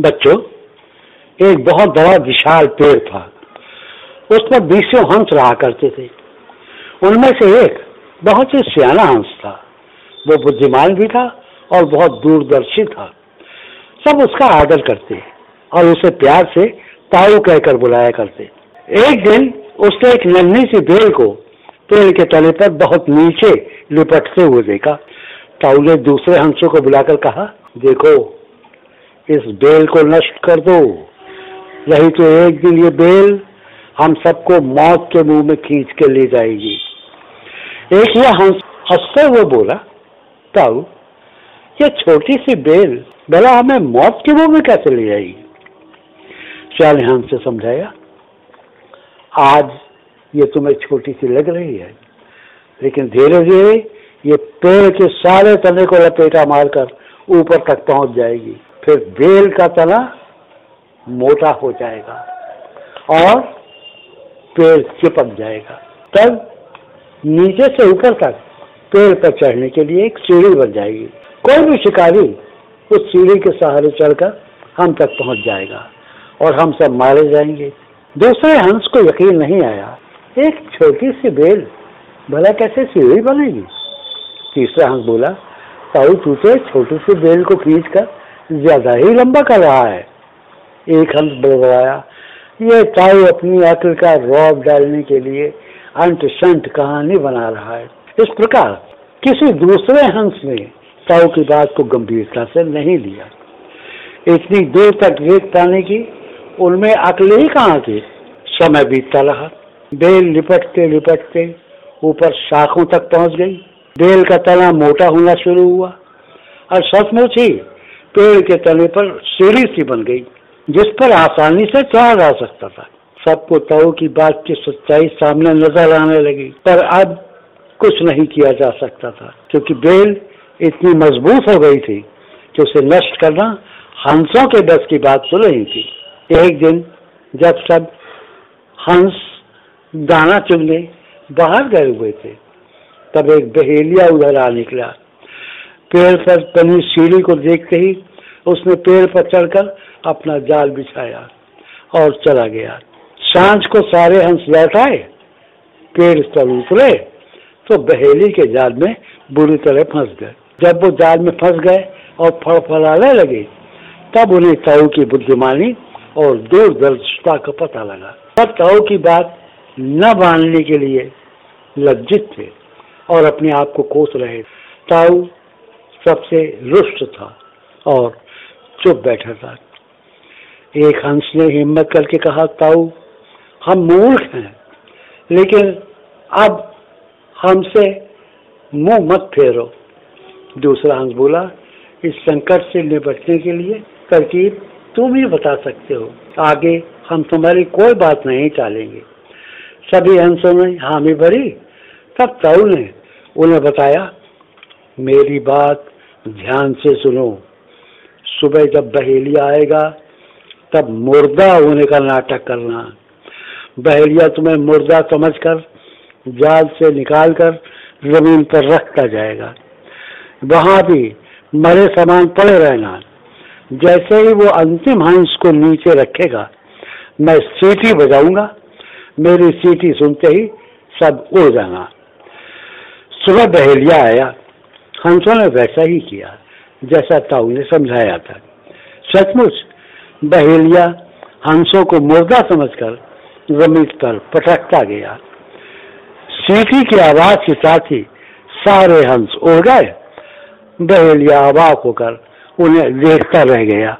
बच्चों, एक बहुत बड़ा विशाल पेड़ था। उस पर बीसों हंस रहा करते थे। उनमें से एक बहुत ही सियाना हंस था। वो बुद्धिमान भी था और बहुत दूरदर्शी था। सब उसका आदर करते और उसे प्यार से ताऊ कहकर बुलाया करते एक दिन उसने एक नन्ही सी बेल को पेड़ के तले पर बहुत नीचे लिपटते हुए देखा। ताऊ ने दूसरे हंसों को बुलाकर कहा, देखो इस बेल को नष्ट कर दो। यही तो एक दिन ये बेल हम सबको मौत के मुँह में खींच के ले जाएगी। एक यह हंस हँसते हुए बोला, ताऊ, ये छोटी सी बेल भला हमें मौत के मुँह में कैसे ले जाएगी? श्याल हंस से समझाया, आज ये तुम्हें छोटी सी लग रही है, लेकिन धीरे धीरे ये पेड़ के सारे तने को लपेटा मारकर ऊपर तक पहुँच जाएगी। फिर बेल का तना मोटा हो जाएगा और पेड़ चिपक जाएगा। तब नीचे से ऊपर तक पेड़ पर चढ़ने के लिए एक सीढ़ी बन जाएगी। कोई भी शिकारी उस सीढ़ी के सहारे चढ़कर हम तक पहुँच जाएगा और हम सब मारे जाएँगे। दूसरे हंस को यकीन नहीं आया। एक छोटी सी बेल भला कैसे सीढ़ी बनेगी? तीसरा हंस बोला ताऊ तू तो छोटी सी बेल को खींच कर ज़्यादा ही लंबा कर रहा है। एक हंस बड़बड़ाया ये ताऊ अपनी अकल का रौब डालने के लिए अंत संत कहानी बना रहा है। इस प्रकार किसी दूसरे हंस ने ताऊ की बात को गंभीरता से नहीं लिया। इतनी देर तक देख पाने की, उनमें अकल ही कहाँ थी समय बीतता रहा। बेल लिपटते लिपटते ऊपर शाखों तक पहुँच गई। बेल का तना मोटा होना शुरू हुआ और सचमुच ही पेड़ के तले पर सीढ़ी सी बन गई, जिस पर आसानी से चढ़ा जा सकता था। सबको तव की बात की सच्चाई सामने नज़र आने लगी, पर अब कुछ नहीं किया जा सकता था, क्योंकि बेल इतनी मज़बूत हो गई थी कि उसे नष्ट करना हंसों के बस की बात तो नहीं थी। एक दिन जब सब हंस, दाना चुगने बाहर गए हुए थे, तब एक बहेलिया उधर आ निकला। पेड़ पर बनी सीढ़ी को देखते ही उसने पेड़ पर चढ़कर अपना जाल बिछाया और चला गया। साँझ को सारे हंस लौट आए, पेड़ पर उतरे तो बहेली के जाल में बुरी तरह फंस गए। जब वो जाल में फंस गए और फड़फड़ाने लगे, तब उन्हें ताऊ की बुद्धिमानी और दूरदर्शिता का पता लगा। तब ताऊ की बात न बांधने के लिए लज्जित थे और अपने आप को कोस रहे। ताऊ सबसे रुष्ट था और चुप बैठा था। एक हंस ने हिम्मत करके कहा, ताऊ, हम मूर्ख हैं, लेकिन अब हमसे मुँह मत फेरो। दूसरा हंस बोला, इस संकट से निपटने के लिए तरकीब तुम ही बता सकते हो। आगे हम तुम्हारी कोई बात नहीं टालेंगे। सभी हंसों ने हामी भरी। तब ताऊ ने उन्हें बताया, मेरी बात ध्यान से सुनो। सुबह जब बहेलिया आएगा, तब मुर्दा होने का नाटक करना। बहेलिया तुम्हें मुर्दा समझकर, जाल से निकाल कर ज़मीन पर रखता जाएगा। वहाँ भी मरे सामान पड़े रहना। जैसे ही वो अंतिम हंस को नीचे रखेगा, मैं सीटी बजाऊँगा। मेरी सीटी सुनते ही सब उड़ जाना। सुबह बहेलिया आया। हंसों ने वैसा ही किया। जैसा ताऊ ने समझाया था। सचमुच, बहेलिया हंसों को मुर्दा समझकर ज़मीन पर पटकता गया। सीटी की आवाज़ के साथ ही सारे हंस उड़ गए। बहेलिया अबाक होकर उन्हें देखता रह गया।